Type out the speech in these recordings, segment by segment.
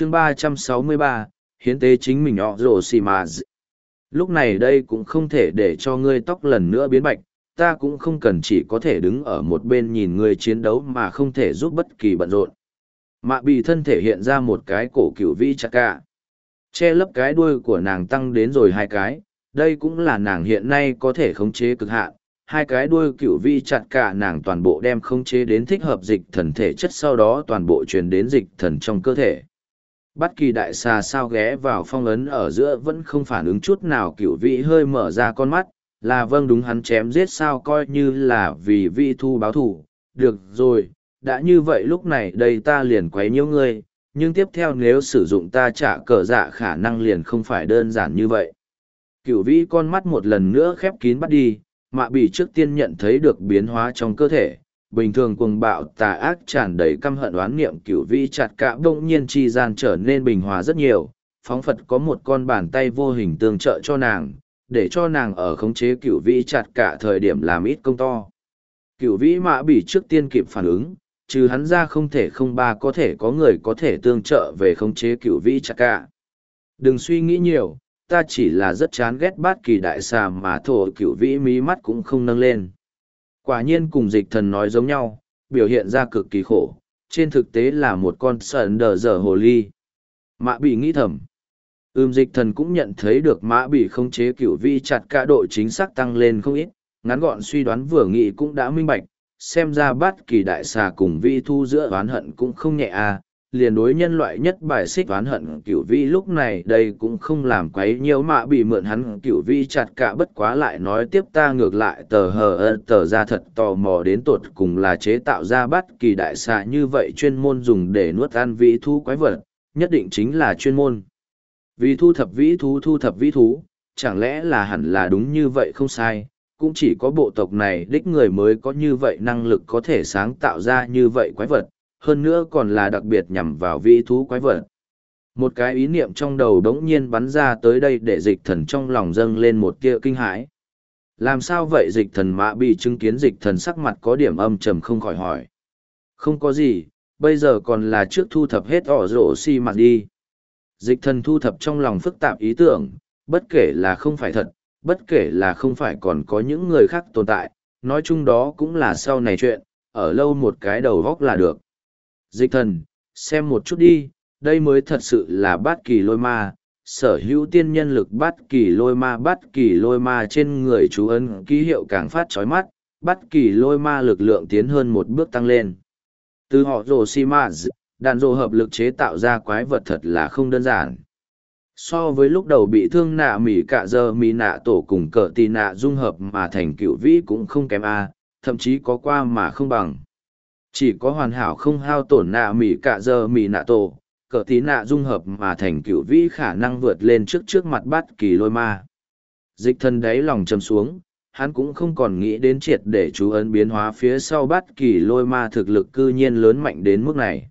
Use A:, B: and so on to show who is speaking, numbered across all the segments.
A: chương ba trăm sáu mươi ba, hiến tế chính mình họ rồ xì mà lúc này đây cũng không thể để cho ngươi tóc lần nữa biến bạch, ta cũng không cần chỉ có thể đứng ở một bên nhìn ngươi chiến đấu mà không thể giúp bất kỳ bận rộn. Mạ bị thân thể hiện ra một cái cổ cựu vĩ chặt cả. Che lấp cái đuôi của nàng tăng đến rồi hai cái, đây cũng là nàng hiện nay có thể khống chế cực hạn. Hai cái đuôi cựu vi chặt cả nàng toàn bộ đem khống chế đến thích hợp dịch thần thể chất sau đó toàn bộ truyền đến dịch thần trong cơ thể bất kỳ đại xà sao ghé vào phong ấn ở giữa vẫn không phản ứng chút nào cựu vị hơi mở ra con mắt, là vâng đúng hắn chém giết sao coi như là vì vi thu báo thù được rồi, đã như vậy lúc này đây ta liền quấy nhiễu ngươi, nhưng tiếp theo nếu sử dụng ta trả cờ dạ khả năng liền không phải đơn giản như vậy. Cựu vĩ con mắt một lần nữa khép kín bắt đi, mạ bị trước tiên nhận thấy được biến hóa trong cơ thể bình thường cuồng bạo tà ác tràn đầy căm hận oán niệm cửu vĩ chặt cả bỗng nhiên chi gian trở nên bình hòa rất nhiều, phóng phật có một con bàn tay vô hình tương trợ cho nàng, để cho nàng ở khống chế cửu vĩ chặt cả thời điểm làm ít công to. Cửu vĩ mạ bỉ trước tiên kịp phản ứng, trừ hắn ra không thể không ba có thể có người có thể tương trợ về khống chế cửu vĩ chặt cả đừng suy nghĩ nhiều, ta chỉ là rất chán ghét bát kỳ đại xà mà thổ cửu vĩ mí mắt cũng không nâng lên quả nhiên cùng dịch thần nói giống nhau, biểu hiện ra cực kỳ khổ, trên thực tế là một con sợn đờ dở hồ ly. Mã bị nghĩ thầm. Ưm dịch thần cũng nhận thấy được mã bị khống chế cựu vi chặt cả độ chính xác tăng lên không ít, ngắn gọn suy đoán vừa nghĩ cũng đã minh bạch, xem ra bát kỳ đại xà cùng vi thu giữa oán hận cũng không nhẹ à liền đối nhân loại nhất bài xích oán hận cửu vi lúc này đây cũng không làm quấy nhiều mạ bị mượn hắn cửu vi chặt cả bất quá lại nói tiếp ta ngược lại tờ hờ tờ ra thật tò mò đến tột cùng là chế tạo ra bắt kỳ đại xạ như vậy chuyên môn dùng để nuốt ăn vĩ thu quái vật, nhất định chính là chuyên môn. Vì thu thập vĩ thú thu thập vĩ thú, chẳng lẽ là hẳn là đúng như vậy không sai, cũng chỉ có bộ tộc này đích người mới có như vậy năng lực có thể sáng tạo ra như vậy quái vật hơn nữa còn là đặc biệt nhằm vào vĩ thú quái vật. Một cái ý niệm trong đầu đống nhiên bắn ra tới đây để dịch thần trong lòng dâng lên một tia kinh hãi. Làm sao vậy dịch thần mã bị chứng kiến dịch thần sắc mặt có điểm âm trầm không khỏi hỏi. Không có gì, bây giờ còn là trước thu thập hết ỏ rổ xi mặt đi. Dịch thần thu thập trong lòng phức tạp ý tưởng, bất kể là không phải thật, bất kể là không phải còn có những người khác tồn tại, nói chung đó cũng là sau này chuyện, ở lâu một cái đầu góc là được. Dịch thần, xem một chút đi, đây mới thật sự là bát kỳ lôi ma, sở hữu tiên nhân lực bát kỳ lôi ma bát kỳ lôi ma trên người chú ấn ký hiệu càng phát chói mắt, bát kỳ lôi ma lực lượng tiến hơn một bước tăng lên. Từ họ rồ si ma đạn rồ hợp lực chế tạo ra quái vật thật là không đơn giản. So với lúc đầu bị thương nạ mỉ cả giờ mỉ nạ tổ cùng cờ tì nạ dung hợp mà thành cựu vĩ cũng không kém a thậm chí có qua mà không bằng chỉ có hoàn hảo không hao tổn nạ mỉ cả giờ mỉ nạ tổ cỡ tí nạ dung hợp mà thành cựu vĩ khả năng vượt lên trước trước mặt bát kỳ lôi ma. Dịch thân đáy lòng châm xuống, hắn cũng không còn nghĩ đến triệt để chú ấn biến hóa phía sau bát kỳ lôi ma thực lực cư nhiên lớn mạnh đến mức này.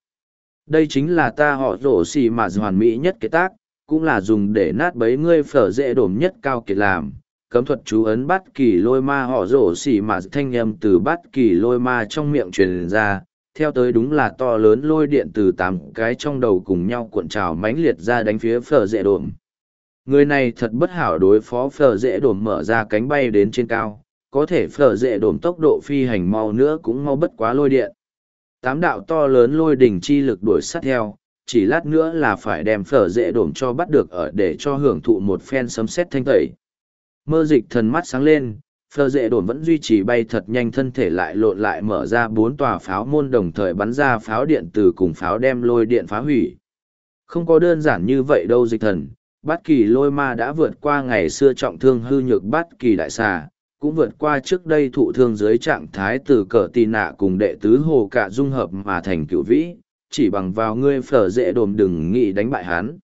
A: Đây chính là ta họ rổ xì mà hoàn mỹ nhất kế tác, cũng là dùng để nát bấy ngươi phở dễ đổm nhất cao kiệt làm cấm thuật chú ấn bắt kỳ lôi ma họ rổ xỉ mà thanh âm từ bắt kỳ lôi ma trong miệng truyền ra, theo tới đúng là to lớn lôi điện từ tám cái trong đầu cùng nhau cuộn trào mãnh liệt ra đánh phía phở dễ đổm người này thật bất hảo đối phó phở dễ đổm mở ra cánh bay đến trên cao, có thể phở dễ đổm tốc độ phi hành mau nữa cũng mau bất quá lôi điện. Tám đạo to lớn lôi đỉnh chi lực đuổi sát theo, chỉ lát nữa là phải đem phở dễ đổm cho bắt được ở để cho hưởng thụ một phen sấm sét thanh tẩy. Mơ dịch thần mắt sáng lên, phơ dễ đồn vẫn duy trì bay thật nhanh thân thể lại lộn lại mở ra bốn tòa pháo môn đồng thời bắn ra pháo điện từ cùng pháo đem lôi điện phá hủy. Không có đơn giản như vậy đâu dịch thần, bát kỳ lôi ma đã vượt qua ngày xưa trọng thương hư nhược bát kỳ đại xà, cũng vượt qua trước đây thụ thương dưới trạng thái từ cờ tì nạ cùng đệ tứ hồ cả dung hợp mà thành cựu vĩ, chỉ bằng vào ngươi phở dễ đồm đừng nghĩ đánh bại hắn.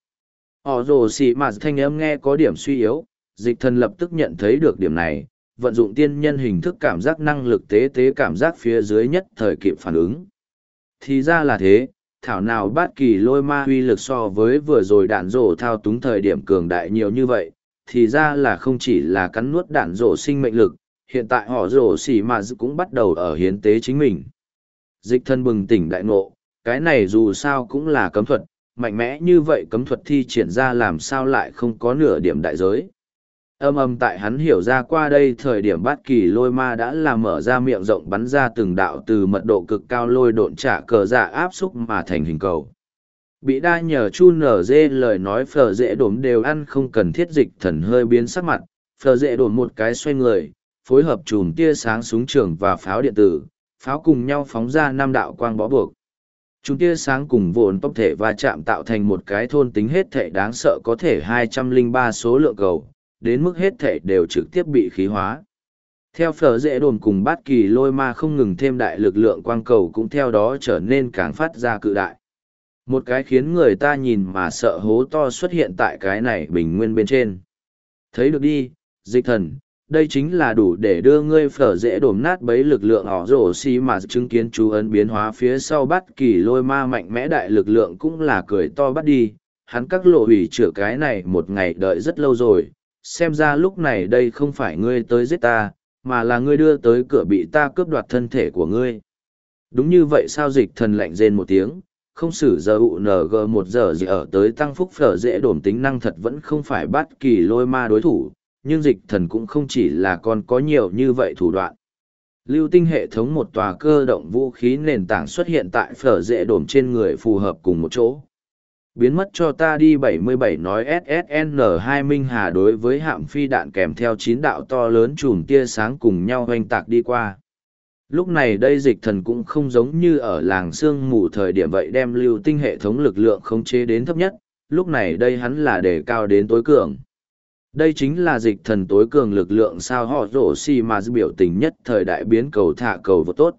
A: Họ rồ xì mà thanh âm nghe có điểm suy yếu, dịch thần lập tức nhận thấy được điểm này, vận dụng tiên nhân hình thức cảm giác năng lực tế tế cảm giác phía dưới nhất thời kịp phản ứng. Thì ra là thế, thảo nào bát kỳ lôi ma huy lực so với vừa rồi đạn rổ thao túng thời điểm cường đại nhiều như vậy, thì ra là không chỉ là cắn nuốt đạn rổ sinh mệnh lực, hiện tại họ rổ xỉ mà cũng bắt đầu ở hiến tế chính mình. Dịch thân bừng tỉnh đại ngộ, cái này dù sao cũng là cấm thuật, mạnh mẽ như vậy cấm thuật thi triển ra làm sao lại không có nửa điểm đại giới. Âm âm tại hắn hiểu ra qua đây thời điểm bát kỳ lôi ma đã làm mở ra miệng rộng bắn ra từng đạo từ mật độ cực cao lôi độn trả cờ dạ áp xúc mà thành hình cầu. Bị đa nhờ chu nở dê lời nói phở dễ đổm đều ăn không cần thiết dịch thần hơi biến sắc mặt, phở dễ đổm một cái xoay người, phối hợp chùm tia sáng súng trường và pháo điện tử, pháo cùng nhau phóng ra năm đạo quang bó buộc. Chúng tia sáng cùng vồn tốc thể va chạm tạo thành một cái thôn tính hết thể đáng sợ có thể 203 số lượng cầu, đến mức hết thể đều trực tiếp bị khí hóa. Theo phở dễ đồn cùng bát kỳ lôi ma không ngừng thêm đại lực lượng quang cầu cũng theo đó trở nên càng phát ra cự đại. Một cái khiến người ta nhìn mà sợ hố to xuất hiện tại cái này bình nguyên bên trên. Thấy được đi, dịch thần, đây chính là đủ để đưa ngươi phở dễ đổm nát bấy lực lượng họ rổ xi mà chứng kiến chú ấn biến hóa phía sau bắt kỳ lôi ma mạnh mẽ đại lực lượng cũng là cười to bắt đi hắn các lộ hủy chữa cái này một ngày đợi rất lâu rồi xem ra lúc này đây không phải ngươi tới giết ta, mà là ngươi đưa tới cửa bị ta cướp đoạt thân thể của ngươi đúng như vậy sao dịch thần lạnh rên một tiếng, không xử giờ ụ ng một giờ gì ở tới tăng phúc phở dễ đổm tính năng thật vẫn không phải bắt kỳ lôi ma đối thủ, nhưng dịch thần cũng không chỉ là còn có nhiều như vậy thủ đoạn. Lưu tinh hệ thống một tòa cơ động vũ khí nền tảng xuất hiện tại phở dễ đổm trên người phù hợp cùng một chỗ. Biến mất cho ta đi 77 nói SSN2 Minh Hà đối với hạm phi đạn kèm theo chín đạo to lớn chùm tia sáng cùng nhau hoành tạc đi qua. Lúc này đây dịch thần cũng không giống như ở làng sương mù thời điểm vậy đem lưu tinh hệ thống lực lượng khống chế đến thấp nhất, lúc này đây hắn là đề cao đến tối cường. Đây chính là dịch thần tối cường lực lượng sao họ rổ xì mà biểu tình nhất thời đại biến cầu thả cầu vô tốt.